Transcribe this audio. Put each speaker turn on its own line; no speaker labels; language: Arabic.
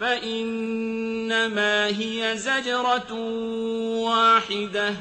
فَإِنَّمَا هِيَ زَجْرَةٌ وَاحِدَةٌ.